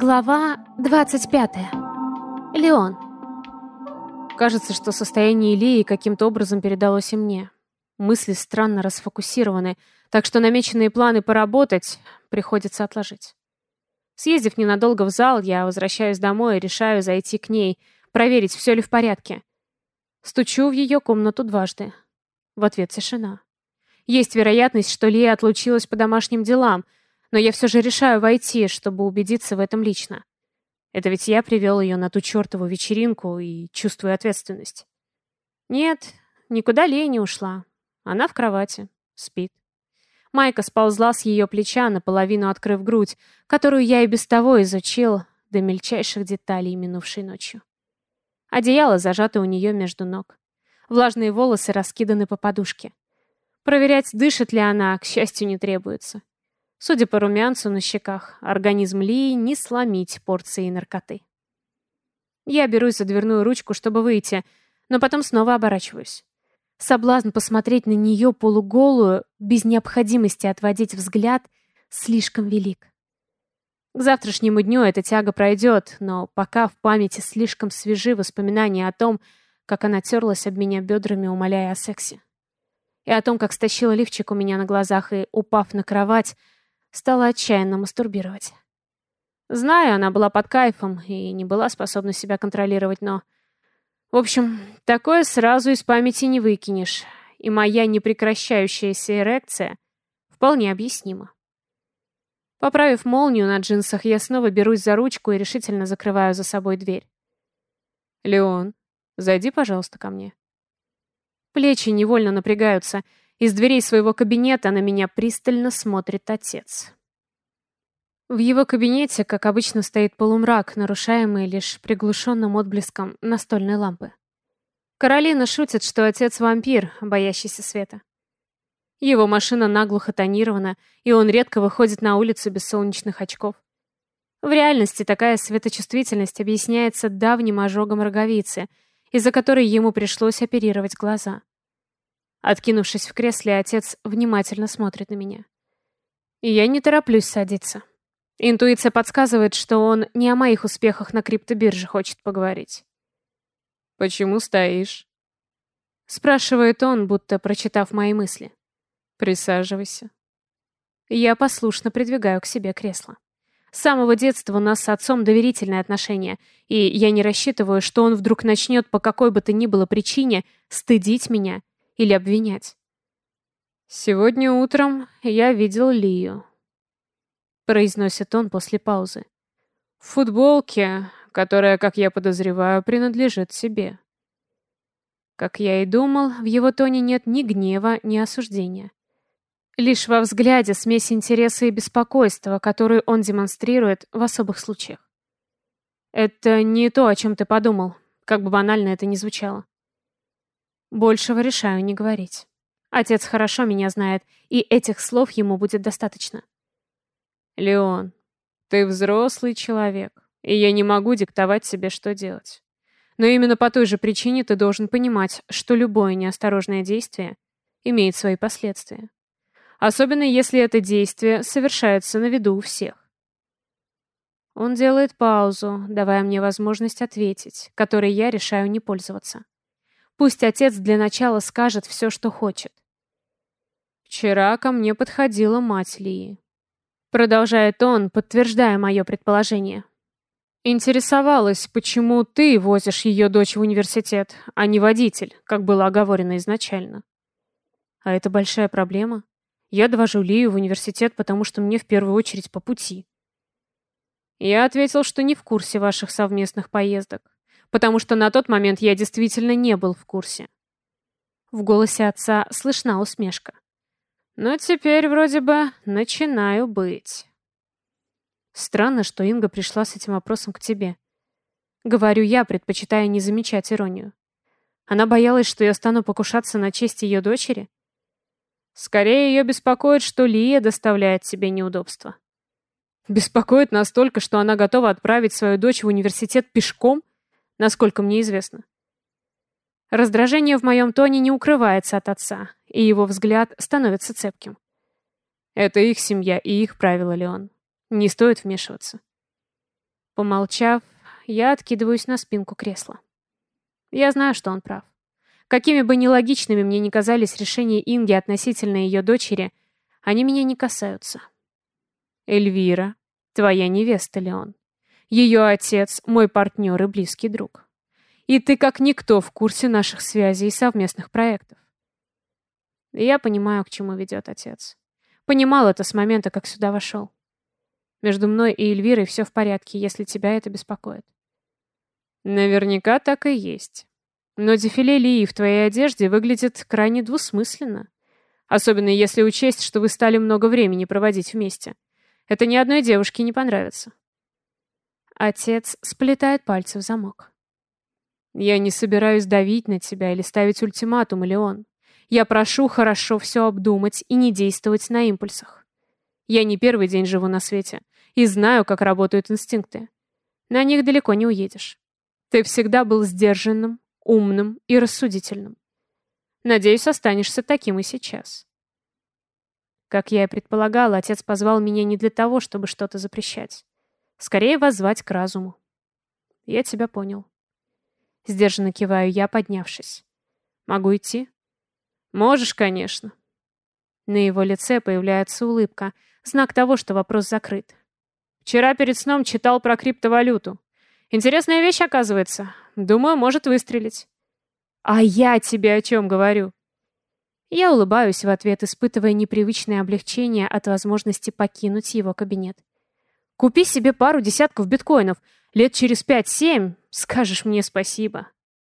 Глава 25. Леон. Кажется, что состояние Ильи каким-то образом передалось и мне. Мысли странно расфокусированы, так что намеченные планы поработать приходится отложить. Съездив ненадолго в зал, я возвращаюсь домой и решаю зайти к ней, проверить, все ли в порядке. Стучу в ее комнату дважды. В ответ тишина. Есть вероятность, что Лия отлучилась по домашним делам — но я все же решаю войти, чтобы убедиться в этом лично. Это ведь я привел ее на ту чертову вечеринку и чувствую ответственность. Нет, никуда Лея не ушла. Она в кровати, спит. Майка сползла с ее плеча, наполовину открыв грудь, которую я и без того изучил до мельчайших деталей минувшей ночью. Одеяло зажато у нее между ног. Влажные волосы раскиданы по подушке. Проверять, дышит ли она, к счастью, не требуется. Судя по румянцу на щеках, организм Лии не сломить порцией наркоты. Я берусь за дверную ручку, чтобы выйти, но потом снова оборачиваюсь. Соблазн посмотреть на нее полуголую, без необходимости отводить взгляд, слишком велик. К завтрашнему дню эта тяга пройдет, но пока в памяти слишком свежи воспоминания о том, как она терлась об меня бедрами, умоляя о сексе. И о том, как стащила лифчик у меня на глазах и, упав на кровать, стала отчаянно мастурбировать. Знаю, она была под кайфом и не была способна себя контролировать, но... В общем, такое сразу из памяти не выкинешь, и моя непрекращающаяся эрекция вполне объяснима. Поправив молнию на джинсах, я снова берусь за ручку и решительно закрываю за собой дверь. «Леон, зайди, пожалуйста, ко мне». Плечи невольно напрягаются, из дверей своего кабинета на меня пристально смотрит отец. В его кабинете, как обычно, стоит полумрак, нарушаемый лишь приглушенным отблеском настольной лампы. Каролина шутит, что отец вампир, боящийся света. Его машина наглухо тонирована, и он редко выходит на улицу без солнечных очков. В реальности такая светочувствительность объясняется давним ожогом роговицы, из-за которой ему пришлось оперировать глаза. Откинувшись в кресле, отец внимательно смотрит на меня. И я не тороплюсь садиться. Интуиция подсказывает, что он не о моих успехах на криптобирже хочет поговорить. «Почему стоишь?» Спрашивает он, будто прочитав мои мысли. «Присаживайся». Я послушно придвигаю к себе кресло. С самого детства у нас с отцом доверительные отношения, и я не рассчитываю, что он вдруг начнет по какой бы то ни было причине стыдить меня или обвинять. «Сегодня утром я видел Лию», — произносит он после паузы. «В футболке, которая, как я подозреваю, принадлежит себе». Как я и думал, в его тоне нет ни гнева, ни осуждения. Лишь во взгляде смесь интереса и беспокойства, которую он демонстрирует в особых случаях. Это не то, о чем ты подумал, как бы банально это ни звучало. Большего решаю не говорить. Отец хорошо меня знает, и этих слов ему будет достаточно. Леон, ты взрослый человек, и я не могу диктовать себе, что делать. Но именно по той же причине ты должен понимать, что любое неосторожное действие имеет свои последствия. Особенно если это действие совершается на виду у всех. Он делает паузу, давая мне возможность ответить, которой я решаю не пользоваться. Пусть отец для начала скажет все, что хочет. Вчера ко мне подходила мать Лии. Продолжает он, подтверждая мое предположение. Интересовалась, почему ты возишь ее дочь в университет, а не водитель, как было оговорено изначально. А это большая проблема. Я довожу Лию в университет, потому что мне в первую очередь по пути. Я ответил, что не в курсе ваших совместных поездок потому что на тот момент я действительно не был в курсе. В голосе отца слышна усмешка. Но теперь вроде бы начинаю быть. Странно, что Инга пришла с этим вопросом к тебе. Говорю я, предпочитая не замечать иронию. Она боялась, что я стану покушаться на честь ее дочери? Скорее ее беспокоит, что Лия доставляет себе неудобства. Беспокоит настолько, что она готова отправить свою дочь в университет пешком насколько мне известно. Раздражение в моем тоне не укрывается от отца, и его взгляд становится цепким. Это их семья и их правила, Леон. Не стоит вмешиваться. Помолчав, я откидываюсь на спинку кресла. Я знаю, что он прав. Какими бы нелогичными мне ни казались решения Инги относительно ее дочери, они меня не касаются. Эльвира, твоя невеста, Леон. Ее отец — мой партнер и близкий друг. И ты как никто в курсе наших связей и совместных проектов. Я понимаю, к чему ведет отец. Понимал это с момента, как сюда вошел. Между мной и Эльвирой все в порядке, если тебя это беспокоит. Наверняка так и есть. Но дефиле Лии в твоей одежде выглядит крайне двусмысленно. Особенно если учесть, что вы стали много времени проводить вместе. Это ни одной девушке не понравится. Отец сплетает пальцы в замок. Я не собираюсь давить на тебя или ставить ультиматум, Леон. Я прошу хорошо все обдумать и не действовать на импульсах. Я не первый день живу на свете и знаю, как работают инстинкты. На них далеко не уедешь. Ты всегда был сдержанным, умным и рассудительным. Надеюсь, останешься таким и сейчас. Как я и предполагала, отец позвал меня не для того, чтобы что-то запрещать. Скорее воззвать к разуму. Я тебя понял. Сдержанно киваю я, поднявшись. Могу идти? Можешь, конечно. На его лице появляется улыбка, знак того, что вопрос закрыт. Вчера перед сном читал про криптовалюту. Интересная вещь, оказывается. Думаю, может выстрелить. А я тебе о чем говорю? Я улыбаюсь в ответ, испытывая непривычное облегчение от возможности покинуть его кабинет. Купи себе пару десятков биткоинов. Лет через пять-семь скажешь мне спасибо.